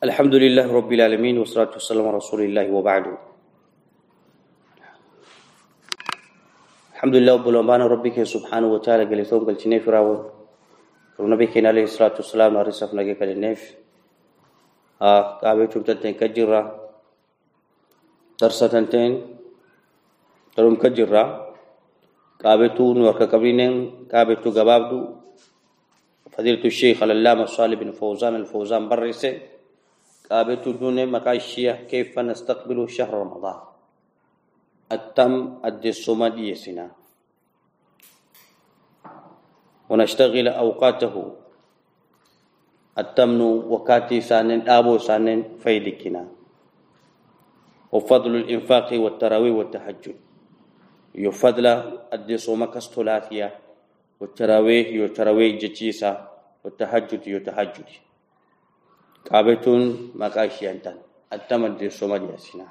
الحمد لله رب العالمين والصلاة والسلام على رسول الله وبعد الحمد لله رب العالمين ربك سبحانه وتعالى قال ثوب قال تنيف راون ونبيك عليه الصلاة والسلام على رسف نجي قال النيف آه كابي تبتتين كجرة ترستنتين ترم كجرة كابي تون وككبرين كابي تو قبابدو فضيلة الشيخ العلامة صالح بن فوزان الفوزان برسه قابلت دون مقاشية كيف نستقبل شهر رمضان؟ التم أدي الصمد يسنا. ونشتغل أوقاته. التمن وكاتي سانن أبو سانن فيدكنا وفضل الإنفاق والتراويح والتهجد. يفضل أدي صومك الثلاثية والتراويح يتراويح جتيسا. والتهجد يتهجد قابتون مقاشيانتان التمد الصومال ياسنا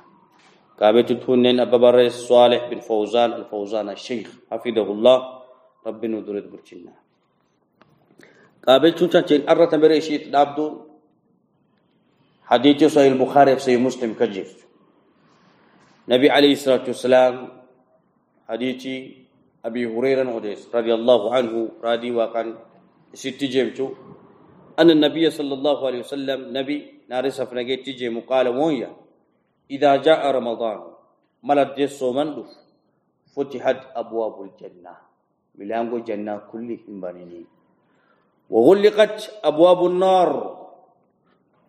قابتون تونين أبا صالح بن فوزان الفوزان الشيخ حفظه الله رب ندرد برشنا قابتون تنتين أرة بريشيت دابدو حديث صحيح البخاري في صحيح مسلم كجف نبي عليه الصلاة والسلام حديث أبي هريرة رضي الله عنه رادي وكان ست جيمتو أن النبي صلى الله عليه وسلم نبي نارس فنجيت تجي مقال ويا إذا جاء رمضان ملد الصومن فتحت أبواب الجنة ملانغو جنة كلهم بنيني وغلقت أبواب النار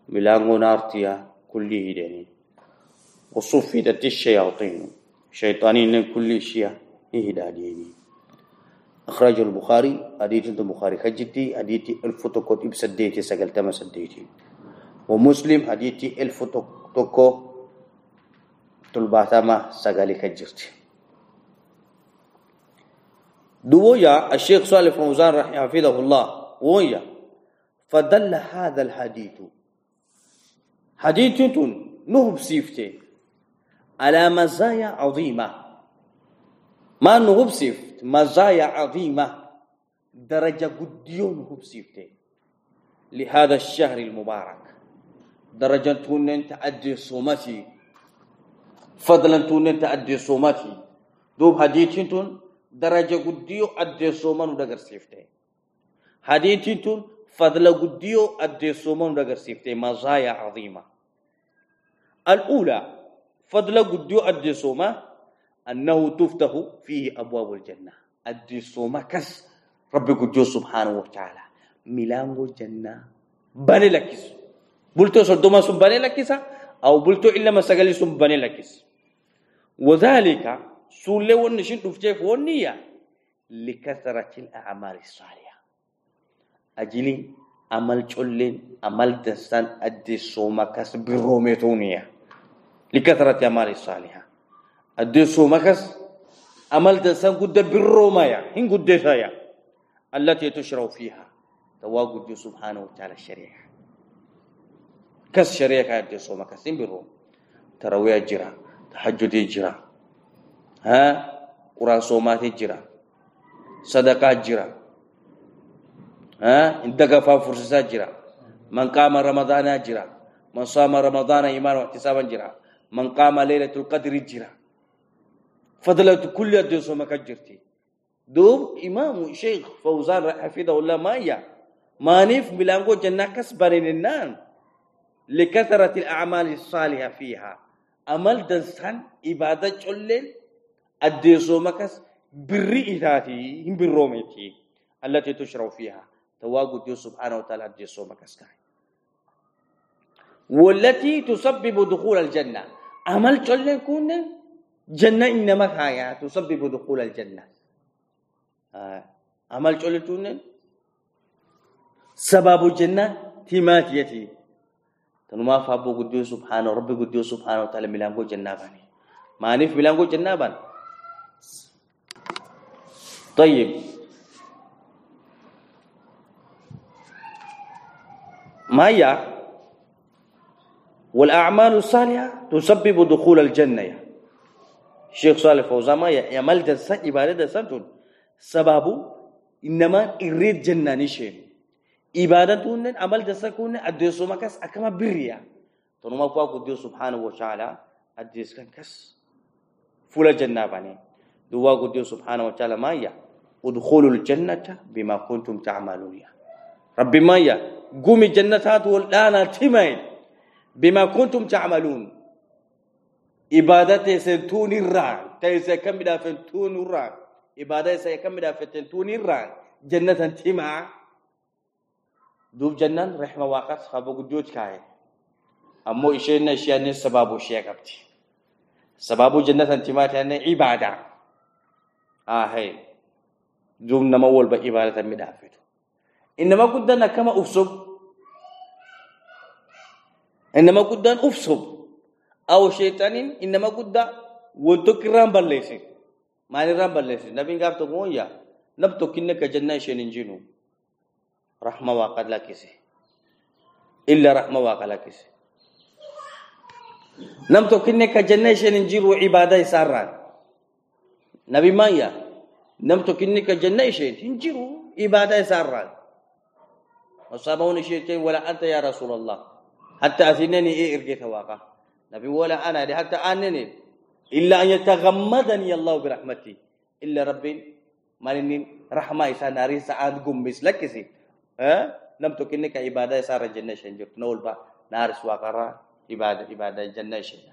ملانغو نارتيا كله ديني وصفدت الشياطين شيطانين كل شيء إهداديني أخرج البخاري حديث البخاري خجتي حديث ألف تكو تب سديتي سجلتما سديتي. ومسلم حديث ألف تكو تلباتما سجلي خجرتي. دويا الشيخ صالح فوزان رحمه حفظه الله ويا فدل هذا الحديث. حديث نهب سيفتي على مزايا عظيمة. ما نهب سيفت مزايا عظيمة درجة قديون هبسيفته لهذا الشهر المبارك. درجة تونن تأدي صومتي. فضلا تونن تأدي صومتي. دوب حديثين درجة قديو أدي صومان ودقر سيفته حديثين فضل قديو أدي صومان ودقر سيفته مزايا عظيمة. الأولى فضل قديو أدي صومة. أنه تفتح فيه أبواب الجنة. الدسو مكس ربي قدو سبحانه وتعالى. ميلانغو جنة بني لكس بلتو سردوما سن بني لكس أو بلتو إلا مساقلي سن بني لكس وذلك سولي ونشين تفتح ونية لكثرة الأعمال الصالحة. أجلي عمل جلين عمل دستان الدسو مكس بروميتونية. لكثرة الأعمال الصالحة. الدسو مكس عمل دسان قد بالرومايا هن قد سايا التي تشرع فيها. تواجد سبحانه وتعالى الشريعة. كس شريعة كانت دسو مكس بالروم تروي جرا تحجد جرا. ها؟ قرآن صومات جرا. صدقات جرا. ها؟ عندك فرصة جرا. من قام رمضان جرا. من صام رمضان إيمان واحتسابا جرا. من قام ليلة القدر جرا. فضلت كل ما كجرتي. دوب إمام شيخ فوزان حفظه الله ما مانيف بلانغو جنة كسبرين النان لكثرة الأعمال الصالحة فيها. أمل دنسان إبادة جلل الدوس مكس بري إذاتي هم بالروميتي التي تشرع فيها. تواجد ديو سبحانه وتعالى الدوس مكس والتي تسبب دخول الجنة. أمل جلل كونن؟ جنة إنما هايا تسبب دخول الجنة. آه. عمل جولتون سبب الجنة تيماتيتي تنما فابو قديو سبحانه ربي قديو سبحانه وتعالى ملانكو جنة باني. ما نف ملانكو جنة بان. طيب. ما هي والأعمال الصالحة تسبب دخول الجنة. يعني. الشيخ صالح فوزان ما يعمل دسان عبادة دسان تون سبابو إنما إريد جنة نشين ibadatunnen amal dasa kunne addeessuma kas akkama birriya tonuma kuwa guddiyo subhanahu wa ta'ala addees kan kas fula jannaa bane duwwa guddiyo subhanahu wa ta'ala maayya udkhulul jannata bima kuntum ta'malun rabbi maayya gumi jannataatu wal dhaana timayin bima kuntum ta'malun ibadate sentun irraa ta'ise kam midhaafen tuun irraa ibadaa isa kam midhaafetten tuun irraa jannatan جنان رحمة واقت خابو قدوت كاي أمو إشينا إشياء سبابو شيء قبتي سبابو جنة انتمات يعني عبادة آه هي دوم نما أول بعبادة مدافعته إنما قدنا كما أفسب إنما قدنا أفسب أو شيطان إنما قدنا وتكرم بالليسي ما نرام بالليسي نبي قابتو مويا نبتو كنك جنة شيء جنو رحمة واقع لكسي إلا رحمة واقع لكسي نمتو كنك جنة ننجير عبادة ساران نبي مايا نمتو كنك جنة ننجير عبادة ساران وصابون شيء ولا أنت يا رسول الله. حتى أثنني إيه إرجيت واقع. نبي ولا أنا حتى أنني إلا أن يتغمدني الله برحمتي إلا ربي مالني رحمة إسان ناري سعاد قم لكسي nam tokkinni ka ibadaa isaa irra jennee isheen jirtu na olba naaris waaqarraa ibaada ibadaa jennee isheen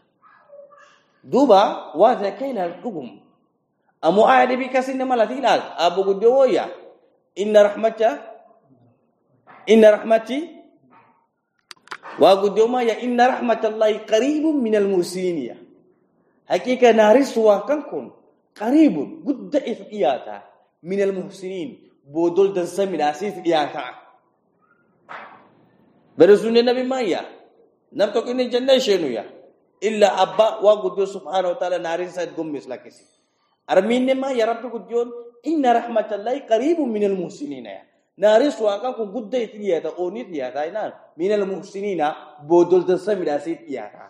duuba waa takka ilaal dhugum ammoo aya dhibii kasinne malati ilaal abbo guddoo wooyya inna inna inna rahmatallahi qariibun min almuhsiniya hakika naaris waa kan kun qariibun gudda if dhiyaata min almuhsiniin بودول دنسا ملاسيف إياتا برسول النبي ما يا نبتو كني جنة شنو يا إلا أبا وقدو سبحانه وتعالى نارين سيد قم مثل كسي أرمين ما يا رب قديون إن رحمة الله قريب من المحسنين يا نارين سواقا كن قد يتلياتا أونيت ياتا من المحسنين بودول دنسا ملاسيف إياتا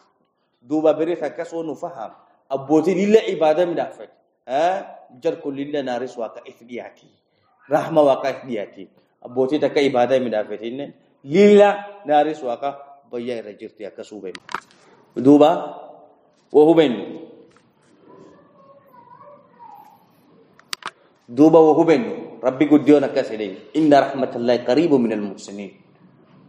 دوبا بريثا كسو نفهم أبوتي لله عبادة مدافع ها جر كل لله سواقا إثبياتي rahma waaqaa dhiyaate abbootii takka ibaadaa midhaafatinne liila naaris waaqa bayyaa irra jirti akkas hubennu duuba wa hubennu duuba wa hubennu rabbi guddiyoon akkas jedhe inna rahmatallahi qariibu min almuhsiniin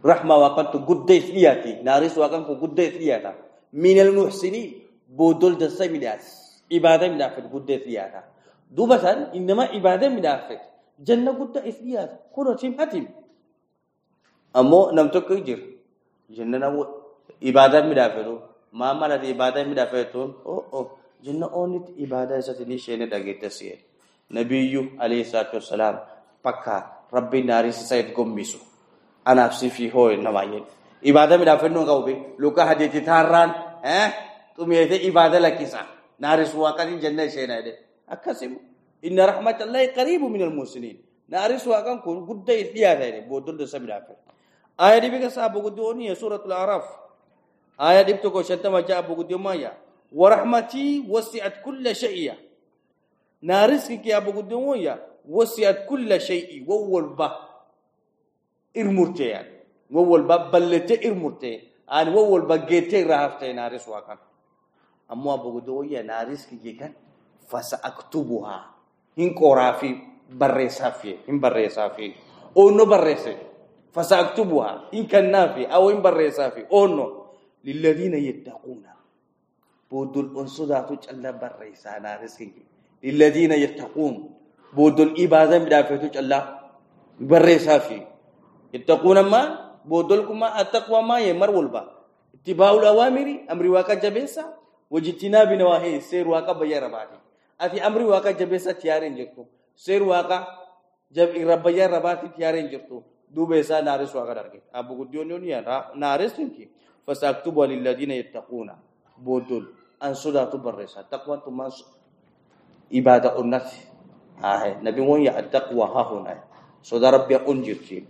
rahma waaqantu guddees dhiyaati naaris waaqan kun guddees dhiyaata min almuhsiniin boodol dansa midhaas ibaadaa midhaafat guddees dhiyaata duuba san innama ibaadaa midhaafat janna guddaa if dhiyaata kun hotiin hatim ammoo nam tokko jira janna nama ibaadaa midhaafetu maa malati ibaadaa midhaafetuun oo oo janna oonitti ibaadaa isatti ni isheen dhageette nabiyyu alayhi salaatu wassalaam bakka rabbi naaris isa itti gombisu anaaf si fi hoo namaa jedhe ibaadaa midhaafennoo qabu be luka hadiitti taarraan xumeete ibaadaa lakkisa naaris waaqatiin janna isheen jedhe akkasimu إن رحمة الله قريب من المسلمين نارس واقعا كون قد إثيات هذه بودل دسا بدافع آية دي بك سابو قدوني سورة الأعراف آية دي بتكو شنتما جاء أبو قدو مايا ورحمتي وسعت كل شيء شيء وول با إرمرتي يعني وول با بلتي إرمرتي أنا وول با جيتي رافتي نارس واقعا أمو أبو قدو مايا نارس كي كان فسأكتبها hin qoraa fi barreessaa fi hin barreessaa fi oonno barreesse fasaktubuha hin kannaa fi aw hin barreessaa fi oonno lilladhiina yattaquuna booddol on sodaatu calla barreessaa kiyye lilladhiina yattaquun booddol ibaada midhaafeetu calla barreessaa fi yattaquuna maa booddol kuma attaqwa maa yemmar walba ittibaa'ul awaamiri amri waaqa jabeessa wajittinaabi nawaahi seer waaqa bayyara baati ati amri waaqa jabeessa tiyaareen jirtu seer waaqa rabbayyaa rabaatti tiyaareen jirtu duuba isaa naares waaqa darge abbu guddiyoon yoon yaa naares tinki fasaktubu lilladhiina yattaquuna booddol an sodaatu barreessa taqwaan tummaan ibaada onnati nabi won ya attaqwa hahuna soda rabbi on jirti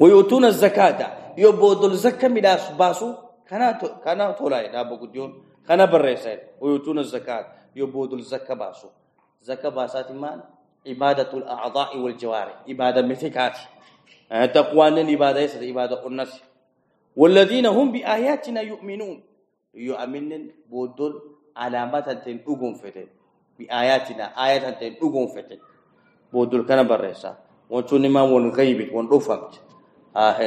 ويؤتون الزكاة يبودل زكاة مداس باسو كنا كنا تولاي دابو guddiyoon kana barreessa ويؤتون الزكاة يبود الزكاة باسو زكاة باسات مان عبادة الأعضاء والجوارح عبادة متكات تقوان العبادة يسد عبادة الناس والذين هم بآياتنا يؤمنون يؤمنون بودل علامات تن أقوم فتن بآياتنا. آيات تن أقوم فتن. بودل كان برسا وانتوني ما ون غيب ون رفمت. آه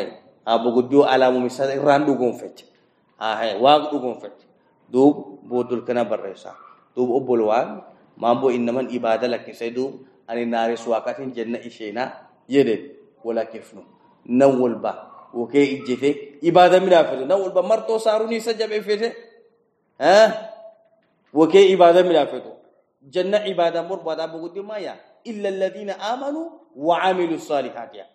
أبو قدو على ممسال إران أقوم فتن. آه واق أقوم فتن. دوب بودل كان برسا دوب أبولوان ما بو إنما إبادة لك سيدوب أن النار سواقات جنة إشينا يدد. ولا كيفنو نول با. وكي إجفه إبادة من أفضل نول با. مرتو ساروني سجب إفته ها؟ وكي إبادة من أفضل جنة إبادة مربادة بقول ما يا إلا الذين آمنوا وعملوا الصالحات يا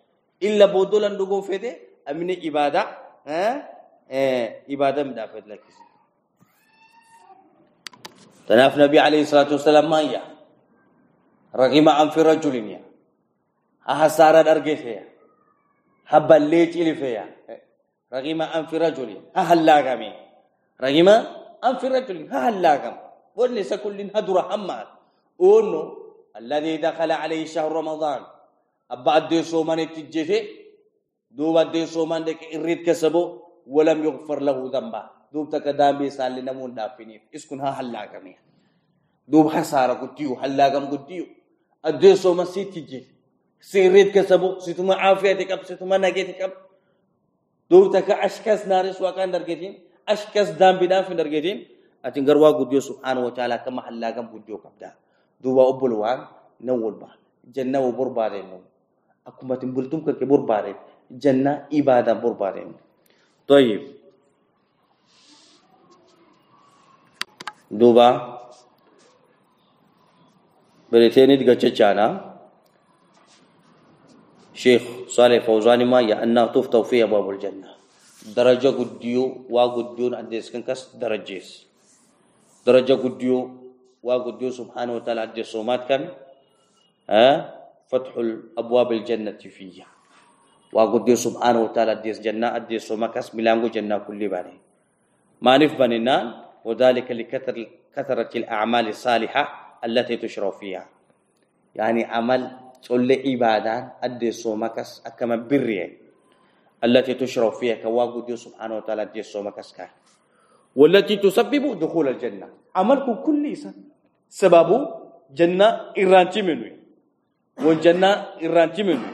إلا بودولا ندقون فته أمين إبادة ها إبادة من أفضل لك تناف نبي عليه الصلاة والسلام ما يا رغم أن في رجل يا أحسارا أرجفيا هبليت إلفيا رغم أن في رجل أهلاكمي رغم أن في رجل أهلاكم وليس كل هدر حماد أونو الذي دخل عليه شهر رمضان. أدي صومان تجفي دوب أدي صومان دك إريد كسبو. ولم يغفر له ذنبا دوب تكدام بيسال لنمون دافنين إسكن ها هلاكمي دوب خسارة قديو هلاكم قديو. أدي صومان سيتجفي سيريد كسبو. ستما عافيتك أب ستما نجيتك أب. دوب تك أشكاس نارس وكان درجتين. أشكاس دام بدام في درجتين. أتين غروا قديو سبحانه وتعالى كما حلا كم قديو كبدا دوبا أبلوان نول با جنة وبر بارين. أكو ما تنبلتم كبر بارين. جنة إبادة بر بارين. طيب. دوبا. بريتيني دقا شيخ صالح فوزاني ما يا أنها تفتح فيها باب الجنة. درجة قديو وقديون أديس كنكس درجيس. درجة قديو وقديو سبحانه وتعالى أديس سومات كان فتح الأبواب الجنة فيها. وقديو سبحانه وتعالى أديس جنة أديس سومكس ملانغو جنة كل بني ما نف بنينا وذلك لكثر كثرة الأعمال الصالحة التي تشرف فيها. يعني عمل صلي عبادان أدي سومكس أكما برية التي تشرف فيها. كواغو ديو سبحانه وتعالى دي سومكس كان. والتي تسبب دخول الجنة. عملكم كل إنسان. سببه جنة إرانتي منه والجنة إرانتي منه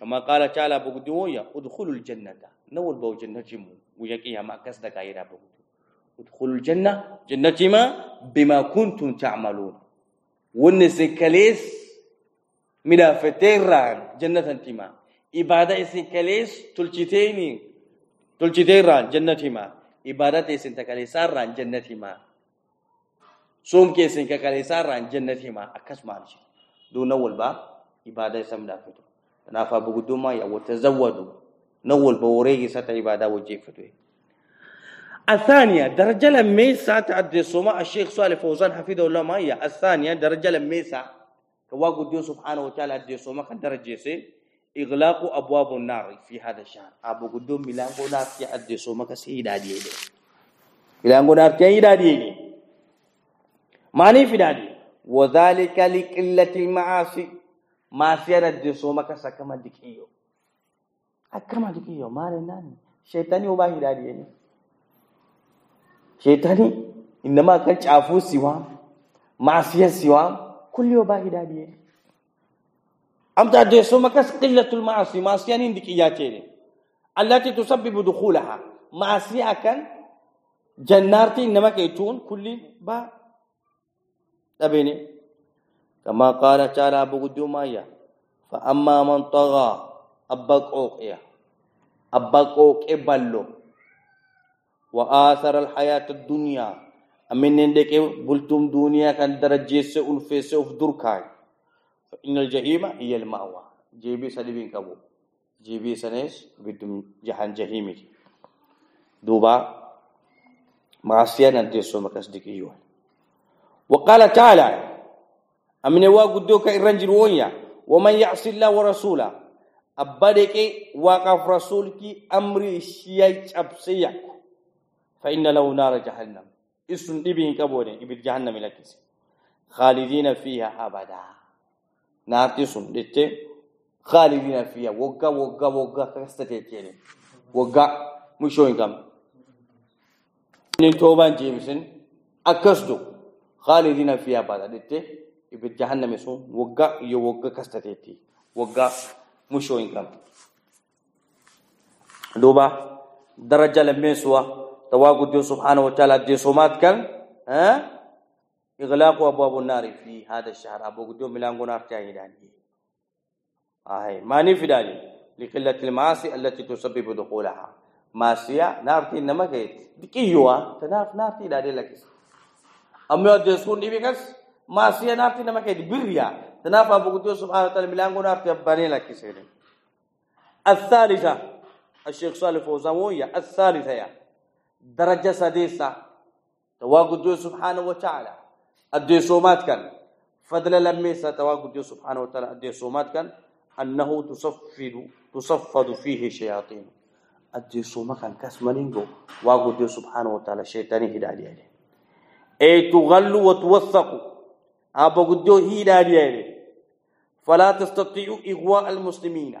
كما قال تعالى بقدوية أدخلوا الجنة. نول بو جنة جمو ويكيها ما كسد كايرا بقدو أدخلوا الجنة. جنة ما بما كنتم تعملون. والنسكاليس midhaafateerraan jannatan tima ibaada isin kalees tolchiteeni tolchiteerraan jannat hima ibaadata isin takaleessaarraan jannat hima soom keessin kakaleessaarraan jannat hima akkasumaan ishee duuna walbaa ibaada isa midhaafatu kanaaf abbo guddummaa yaa watazawwadu nan walba wareegisa ta ibaada wajjeeffatu الثانية درجة لميسة تعدي الصوماء الشيخ صالح فوزان حفظه الله ما هي الثانية درجة لميسة كواغو ديو سبحانه وتعالى دي سوما كان درجة سي iglaqu abwabun nar fi hada shahr. Abu gudum milango na fi adde so maka sai daɗi ne milango na fi daɗi ne mani fi daɗi wa zalika li qillati ma'asi ma fi adde so maka sakama dikiyo akama dikiyo mare nan shaytani uba hidadi ne shaytani inna ma kan chafu siwa ma'asiyar siwa kullu uba hidadi ne أم تعدي سمكس قلة المعاصي؟ معصية عندك إياتين التي تسبب دخولها. معصية كان جنارتي إنما كيتون كل با. أبيني. كما قال تعالى أبو قدوما فأما من طغى أبقى أوقيا أبقى أوقيا بلو. وآثر الحياة الدنيا. أمين ديك بلتم دنيا كان درجة ألفيس أف دركاي فإن الجحيم هي المأوى. جيبي سلبين كبو جيبي سنس بدم جهان جهيمي دوبا معصية ندرسو مكس ديك يوان وقال تعالى أمين وا قدوك الرنجل ويا ومن يعصي الله ورسوله أبدك واقف رسولك أمري شيء أبسيك فإن له نار جهنم. isun dhibiin qaboone ibid jahannami lakkise khaalidiina fiiha abadaa sun dhette خالدين فيها وقا وقا وقا كستتيجين وقا مشوين كم من توبان جيمسن أكسدو خالدين فيها بعد دته يبت جهنم يسون وقا يو وقا كستتيجي وقا مشوين كم دوبا درجة لمسوا تواجد سبحانه وتعالى دي سومات كان ها إغلاق أبواب النار في هذا الشهر. أبو قدوم ملانغو نار تاهي آه ماني في دالي. لقلة المعاصي التي تسبب دخولها. معصية نارتي إنما كيت. دكيوا تناف نارتي دالي لك. أما جسون دي بكس. معصية نارتي إنما كيت. بريا. تناف أبو قدوس سبحانه وتعالى ملانغو نارتي أباني لك سيرين الثالثة. الشيخ صالح فوزاموية الثالثة يا. درجة سادسة. تواجد سبحانه وتعالى. الديسومات كان فضل لميسا تواجد سبحانه وتعالى الديسومات كان أنه تصفد تصفد فيه شياطين. الجسوم كان كاسمانينغو واغو سبحانه وتعالى شيطاني هدالي عليه أي تغل وتوثق أبو قدو هدالي عليه فلا تستطيع إغواء المسلمين.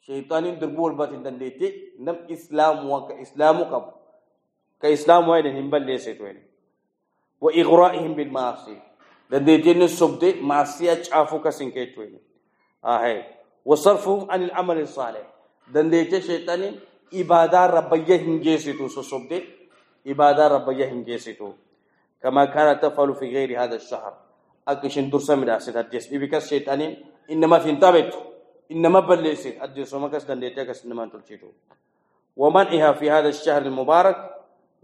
شيطان دربول باتن دنديتي. نم إسلام وك إسلام كب كإسلام وين؟ هنبل ليس وين وإغرائهم بالمعاصي. دنديتي نسبت معصية عفو كسنكيت وين آه وصرفهم عن العمل الصالح. دنديت شيطان إبادة ربية هنجيسيتو سوسوبدي إبادة ربية هنجيسيتو. كما كانت تفعل في غير هذا الشهر. أكشن درسا من أسد الجس إبكاس شيطان إنما تنتبت إنما بلسيت الجس وما كس دنديت كس إنما تلشيتو ومنعها في هذا الشهر المبارك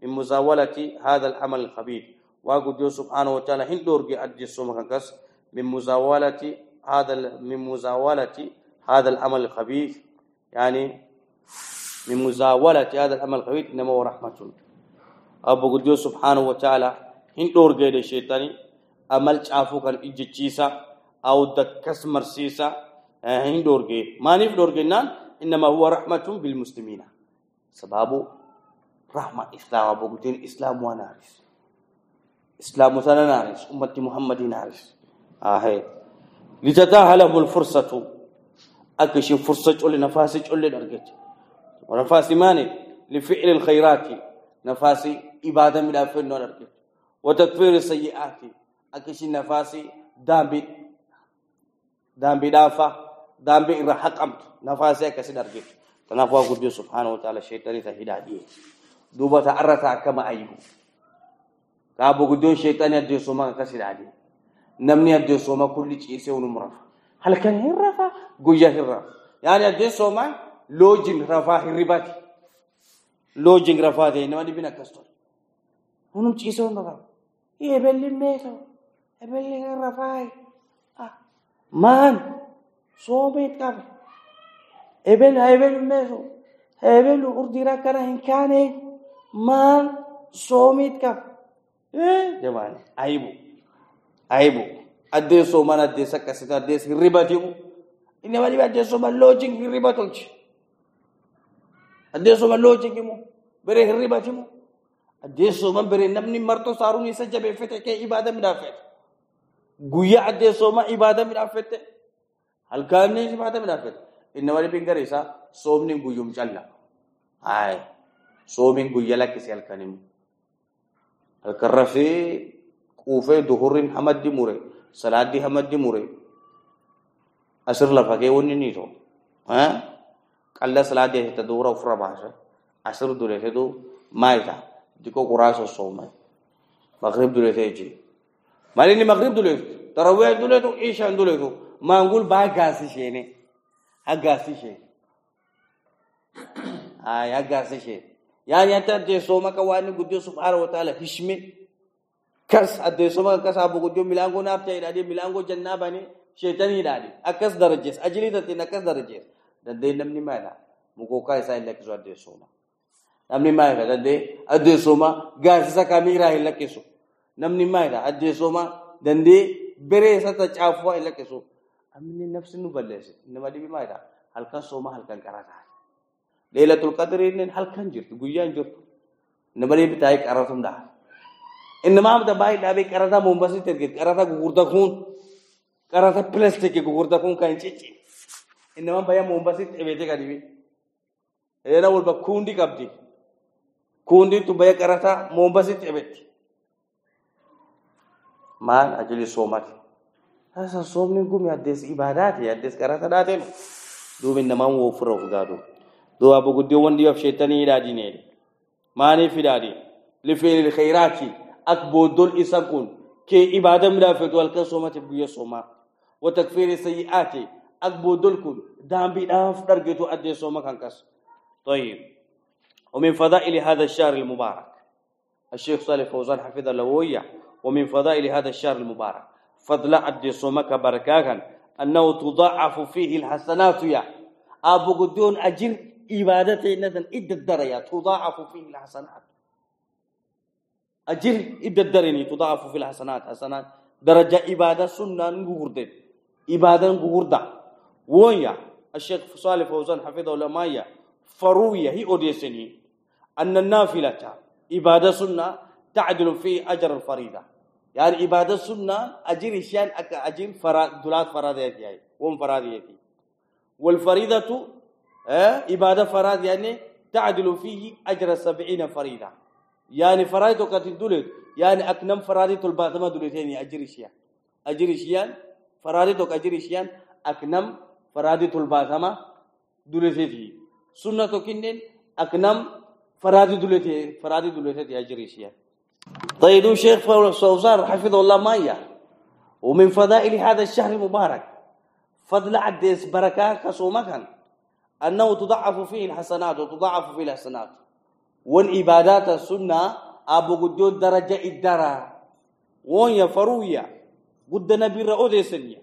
من مزاولة هذا العمل الخبيث. واقول سبحانه وتعالى هندورجي وما كس من مزاولة هذا من مزاولة هذا العمل الخبيث. يعني من مزاولة هذا العمل الخبيث إنما هو رحمة. أبو قديو سبحانه وتعالى هن دور غير الشيطان عمل شافو كان إجتشيسا أو دكس مرسيسا. هن دور غير ما نف دور غير إنما هو رحمة بالمسلمين. سبابو رحمة إسلام. أبو قديو إسلام ونارس إسلام نارس أمة محمد نارس لتتاح لهم الفرصة. أكش فرصة أولي نفاسي أولي درجة ونفاسي ماني؟ لفعل الخيرات. نفاسي إبادة من أفن درجة وتكفير السيئات. أكش نفاسي دامبي دامبي دافا دامبي إرى حقمت نفاسي أكش درجة. تنافوا قد سبحانه وتعالى الشيطان تهدى دوبا تعرث كما أيهو. Kaa gurguddoon sheexanii addeessuma akkas ilaali. Namni addeessuma kulli ciisee unum rafa. Halkan hin rafa, guyyaa hin rafa. Yaani addeessumaan loojin rafaa hin ribaati Loojin rafaa ta'e nama dhibin akkas ture. Unum ciisee unum rafa. Ebelli meetoo. Ebelli hin rafaayi. Ah, Maan soomee qabe. Ebelu haa ebelu meetoo. Urdiira akkana hin kaane. Maan soomee qabe. Eh, jamani, aibu. Aibu. Adeso mana desa kasita desa riba timu. Ini wali adeso ba lodging riba tolchi. Adeso ba lodging mu. Bere riba timu. Adeso man bere namni marto saruni isa jabe fete ke ibada midafet. Guya adeso ma ibada midafet. Halkani ibada midafet. Ini wali pingar isa somni guyum challa. Ay. Somin guyala kisi halkani mu. الكرفي كوفة ظهر محمد ديموري صلاه دي محمد ديموري عشر لفقه ونني تو ها؟ قال صلاه دي تدور افر باشا. عشر دولة تدو مايتا. ديكو قراش الصوم مغرب دولة تيجي. مالني مغرب دولة؟ تراويح دولة تو عشاء دولة تو. ما نقول با غاسيشيني ها غاسيشي آي ها غاسيشي yani so maka wani gudde subhanahu wa ta'ala hishme kas adde somaka kas abu gudu milango na fita idade milango jannaba ne shaitan idade. Akas darajes ajili tante nakas darajes. Dande namni mana muko kai sai lek zo adde soma namni mana dande adde soma gas saka mira ilake so namni mana adde soma dai bere sa sata chafwa ilake so amni nafsinu balle namadi bi mana halkan soma halkan karata leelatul qadriin halkan jirtu guyyaan jirtu namalee bitaayee qarratuun dha'a. Inni maamta baay'ee dhaabee qarataa Mombasitti argite qarataa gugurdaa kun qarataa pilaastikii gugurdaa kun kan cicci. Inni maam baay'ee Mombasitti ebeetee kan dhibee. Eena walba kuundi qabdi. Kuundiitu baay'ee qarataa Mombasitti ebeetti. Maal ajali soomati. Sasa soomni gumi addees ibaadaa ta'e addees qarataa dhaateen duuba inni namaan ofirra of gaaduu. دو ابو غدي وندي اف شيطاني لا دينيل ماني في دادي لفعل الخيرات اكبر دول اسكون كي عباده من افت والكسومات سوما وتكفير السيئات اكبر دول كل دامبي داف درجتو ادي سوما كانكس طيب ومن فضائل هذا الشهر المبارك الشيخ صالح فوزان حفظه الله ويا ومن فضائل هذا الشهر المبارك فضل ادي سوما كبركاكن انه تضاعف فيه الحسنات يا ابو غدون أجل إبادتي نذن إد الدريا تضاعف فيه الحسنات. أجر إد الدرني تضاعف في الحسنات. حسنات درجة إبادة سنة نغوردة إبادة نغوردة ويا الشيخ صالح فوزان حفظه الله فروية. هي أوديسني أن النافلة إبادة سنة تعدل في أجر الفريضة. يعني عبادة السنة أجر شان أجر فرا دولات فراديتي وم فراديتي. والفريضة آه عبادة فراد يعني تعدل فيه أجر سبعين فريضة يعني فرائض قد دولت يعني أكنم فرائض الباطمة دولتين أجر شيان أجر شيان فرائض أجر شيان أكنم فرائض الباطمة دولتين سنة كنن أكنم فرائض دولتين فرائض دولتين أجر شيان طيب شيخ فوزان حفظه الله مايا. ومن فضائل هذا الشهر المبارك فضل عديس بركة كصومك أنه تضعف فيه الحسنات وتضعف فيه الحسنات. والعبادات السنة أبو قدود درجة الدرا وين يفرويا قد نبي رؤود سنية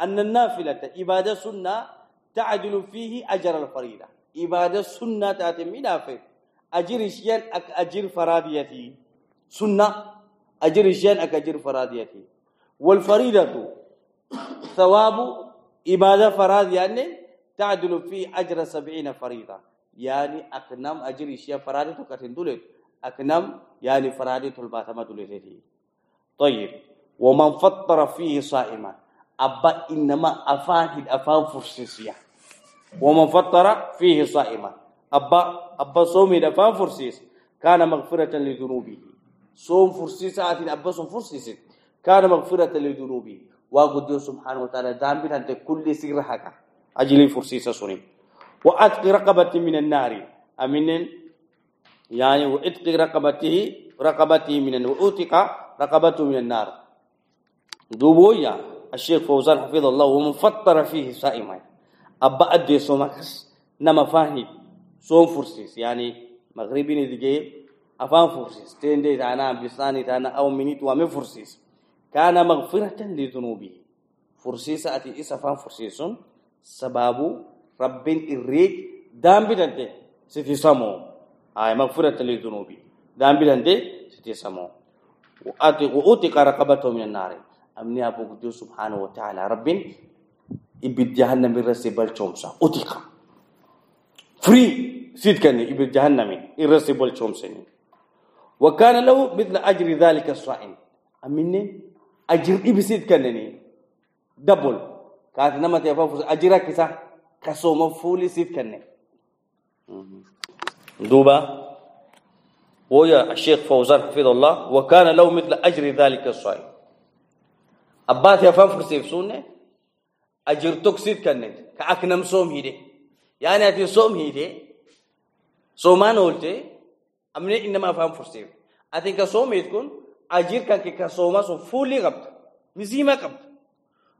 أن النافلة عبادة سنة تعدل فيه أجر الفريضة. عبادة سنة تأتي من أجر شيئا أجر فراديتي. سنة أجر الشيء أكجر فراديتي. والفريدة ثواب إبادة فراد يعني تعدل في أجر سبعين فريضة. يعني أكنم أجر الشيء فرادة كتندولت أكنم يعني فرادة الباتمة دولتي طيب. ومن فطر فيه صائما. أبا إنما أفاه الأفاه فرسيسيا. ومن فطر فيه صائما. أبا أبا صومي الأفاه فرسيس. كان مغفرة لذنوبه. صوم فرسيسات أبس فرسيس. كان مغفرة لذنوبي وقد سبحانه وتعالى ذنب أنت كل سر حكا أجل فرسيس سنين وأتق رقبة من النار. أمين. يعني وأتق رقبته رقبته من وأتق رقبته من النار. دوبويا الشيخ فوزان حفظ الله ومن فطر فيه صائما أبا أدي صومكس نما فاهي صوم فرسيس. يعني مغربي ندجي afaan fursiis teendee taanaa bisaanii taanaa aw minit waame fursiis kaana magfiratan lidunuubihi fursiisa ati isa afaan fursiisun sabaabu rabbiin irreeg daambi dante siti samoo ay magfiratan lidunuubihi daambi dante siti samoo وأطق رقبته من النار. أمني أبو قدو سبحانه وتعالى رب إبد جهنم الرسي بالشومسا أطق فري سيد كان إبد جهنم الرسي بالشومسني وكان له مثل أجر ذلك الصائم. أمني أجر إبسيد كنني دبل كانت نما تفوز أجرك كسا كسوم فولي سيد كنني دوبا. ويا الشيخ فوزان حفظ الله. وكان له مثل أجر ذلك الصائم أبات يفهم فرسيف سنة أجر تكسيد كنني كأكنم صوم هيدي. يعني أتي صوم هيدي. صومان قلتي أمني إنما فهم فرسيف أتين كسوم يتكون أجير كان سو فولي قبض مزيما قبض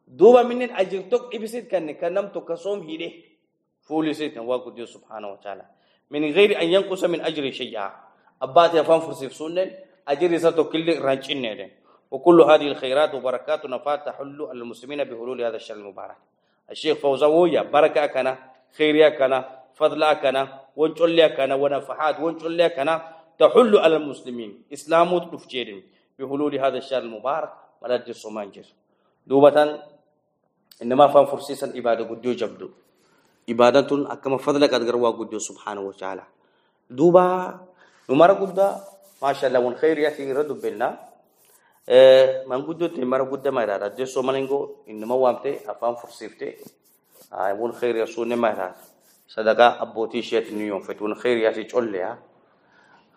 دوبا منين أجير توك إبسيت كان كنم تو كسوم هيده فولي سيت نواقو ديو سبحانه وتعالى. من غير أن ينقص من أجر شيئا. أبات يفهم فرسيف سنن أجر يساتو كل رانشين نيدن وكل هذه الخيرات وبركات نفات تحل المسلمين بحلول هذا الشهر المبارك. الشيخ فوزا ويا بركة كنا خيريا كنا فضلا كنا ونشوليا كنا ونفحات ونشوليا كنا تحل على المسلمين. إسلام تفجير بحلول هذا الشهر المبارك. ملاد الصومانجر دوبة إنما فهم فرسيسا إبادة قدو جبدو. إبادة أكما فضلك أدقروا قدو سبحانه وتعالى. دوبا نمارا قدو ما شاء الله والخير يأتي ردو بلنا من قدو تمارا قدو ما يرى. ردو سومانينغو إنما وامتي أفهم فرسيفتي. آه ون خير يسون ما هذا صدقة أبوتي شيت نيوم فتون خير يا سي تقول لها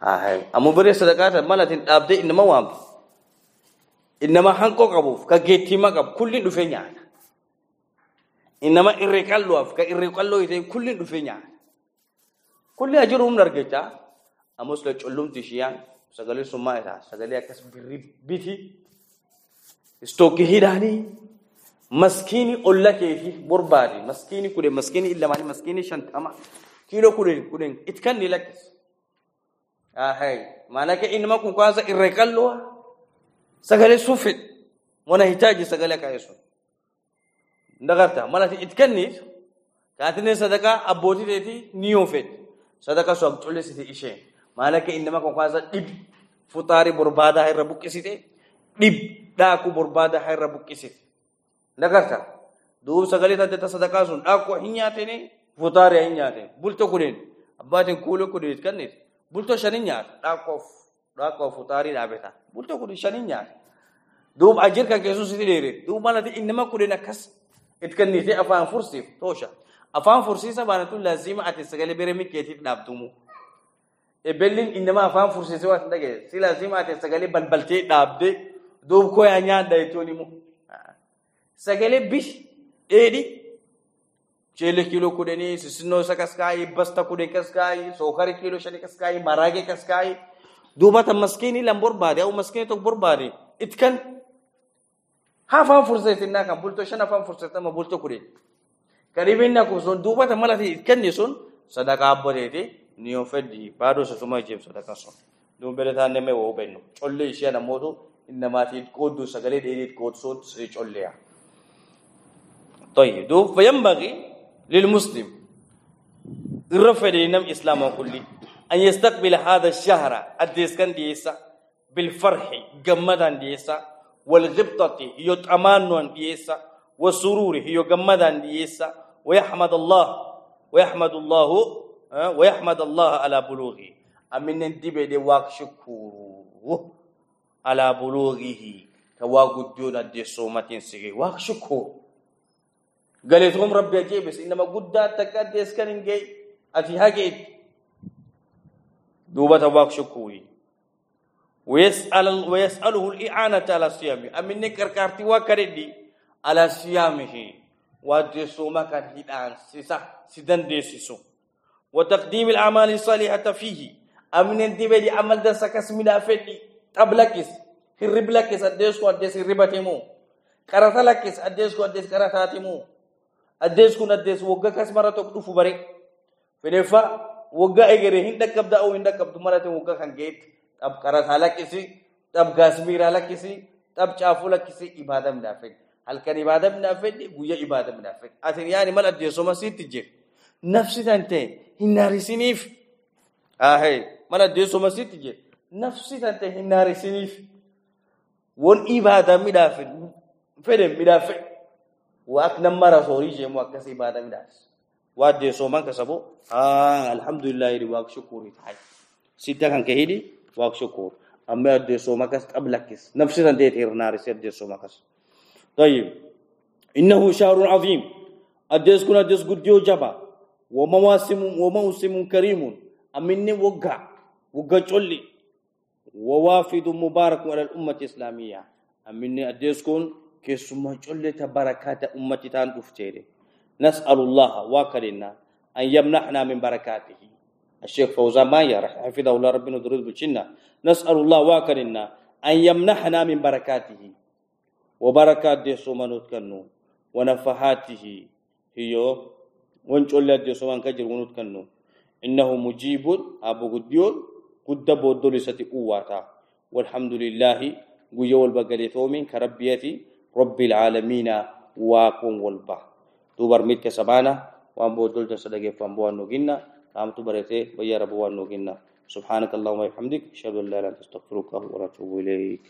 آه أمو بري صدقات ما لا تنأبدي إنما وام إنما هنكو كبوف كجيتي ما كب كل دفنيا inama irre kallo af ka irre kallo ite kulli dufenya kulli ajiru humna nargeta amos le cullum tishiyan sagale summa isaa sagale akas birri biti. Istookii hidhaanii maskiini olla keetii borbaade maskiini kudhan maskiini illamaanii maskiini shantama kilo kudhan kudhan it kanni lakkis ahay malaka inama kun kwanza irre kallo sagale sufi wana hitaji sagale sun كاتني صدقة أبوتي تيتي نيوفت صدقة سوق تولي سيتي إشين مالك إنما كن كوازا دب فطاري بربادا هاي ربك سيتي دب داكو بربادا هاي ربك سيتي nagarta duub sagalee taateta sadakaa sun dhaaqoo hin nyaatene futaarii hin nyaate bulto kudeen abbaatiin kuuloo kudeen kannit bulto shanin nyaata dhaaqoof dhaaqoof futaarii dhaabeta bulto kudeen shanin nyaata duub ajir kan keessu siti dheere duub malati innama kudeen akkas it kannite afaan fursiif toosha afaan fursiisa baanatu laazima ati sagalee bere mikkeetiif dhaabtumu ebellin innama afaan fursiise waan dhagaye si laazima ati sagalee balbaltee dhaabde duub koyaa nyaadda jechuun immoo sagalee bish dheedhi cheele kiiloo kudhanii sisinoo isa kaskaayii basta kudhan kaskaayii sookari kiiloo shanii kaskaayii maraagee kaskaayii duubata maskiinii lan barbaade au maskiinii tokko barbaade itkan hafaan furseetinnaa kan bultoo shan hafaan furseetama bultoo kudhan qaribinna kun sun duubata malati itkanni sun sadaqaa abboteeti ni ofeddi baadoo sasuma jeem sadaqaa sun duubele taanne mee woo bennu collee ishee namootu innamaatiin qoodduu sagalee dheedhiit qoodsuut colleeyaa. طيب دوب فينبغي للمسلم الرفع لنم إسلام كله أن يستقبل هذا الشهر الديسكن ديسا بالفرح جمدا ديسا والغبطة يتأمان ديسا والسرور يجمدا ديسا ويحمد الله ويحمد الله ويحمد الله على بلوغه. أمن دي واك شكور على بلوغه. كواقود دون دي صومتين سيغي. واك شكور قالتهم ربي أجيبس إنما قد تكاد يسكن جي أتي هاجيت دوبة واك شكوي ويسأل ويسأله الإعانة على الصيام أمن نكر كارتي وكردي؟ على صيامه. ودسو ما كان هيدان سيسا سيدان ديسيسو وتقديم الأعمال الصالحة فيه. أمن دي عمل دسا كسمنا فدي تبلكس. هربلكس أديسكو أديس هربتمو كرتلكس أديسكو أديس addees kun addees waggaa kas mara tokko dhufu bare fedheeffa waggaa egeree hin dhaqqabda oo hin dhaqqabdu marate waggaa kan geetti xab qarataa lakkisi xab gaasmiiraa lakkisi xab caafuu lakkisi ibaada midhaa fedhe halkan ibaada midhaa fedhe guyyaa ibaada midhaa fedhe atin yaani mal addeessoma sitti jira nafsi tan ta'e hin naarisiniif ahee mal addeessoma sitti jira nafsi tan ta'e hin naarisiniif won ibaada midhaa fedhe midhaa fedhe واك نمرا سوري جيم واك سي بادا مداس واد سومان كسبو آه الحمد لله ري واك شكوري تاي سيتا كان كهيدي واك شكور. أما دي سوما كس قبلكس نفسي سنتي تير نار سي دي سوما كس طيب. إنه شهر عظيم. أديس كنا أديس غديو جبا. ومواسم وموسم كريم. أمني وغا وغا چولي ووافد مبارك على الأمة الإسلامية. أمني أديس كون كسما جلة بركات أمتي تان أفتيري. نسأل الله واكرنا أن يمنحنا من بركاته. الشيخ فوزان مايا حفظه الله ربنا درود بجنة نسأل الله واكرنا أن يمنحنا من بركاته. وبركات دي سومانوت كنو ونفحاته. هي ونجل دي سومان كجر ونوت كنو إنه مجيب أبو قديون قد بودو لستي قواتا. والحمد لله. قيول بقريتو ثومين كربيتي. رب العالمين. واقوم والبا. توبر ميت كسبانا. وان بودل تصدق فامبوان نوغينا. قام تبرتي ويا ربوان نوغينا سبحانك اللهم وبحمدك اشهد ان لا اله الا انت استغفرك واتوب اليك